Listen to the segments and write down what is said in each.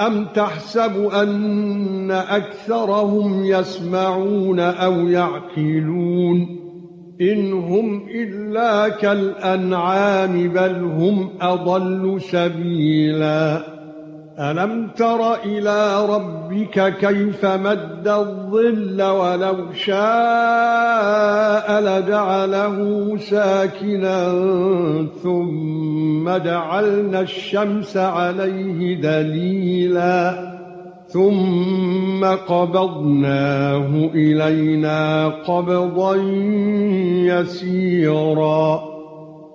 أم تحسب أن أكثرهم يسمعون أو يعقلون؟ إن هم إلا كالأنعام بل هم أضل سبيلا. ألم تر إلى ربك كيف مد الظل ولو شاء لجعله ساكنا ثم جعلنا الشمس عليه دليلا ثم قبضناه إلينا قبضا يسيرا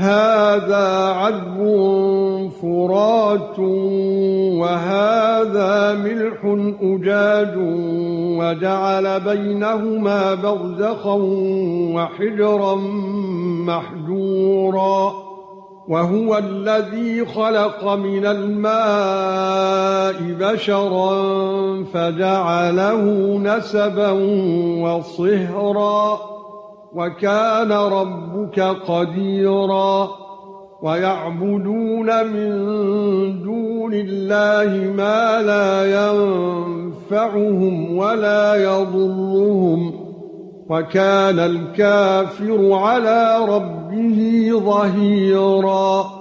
هذا عذب فرات وهذا ملح أجاج وجعل بينهما برزخا وحجرا محجورا وهو الذي خلق من الماء بشرا فجعله نسبا وصهرا وكان ربك قديرا ويعبدون من دون الله ما لا ينفعهم ولا يضرهم وكان الكافر على ربه ظهيرا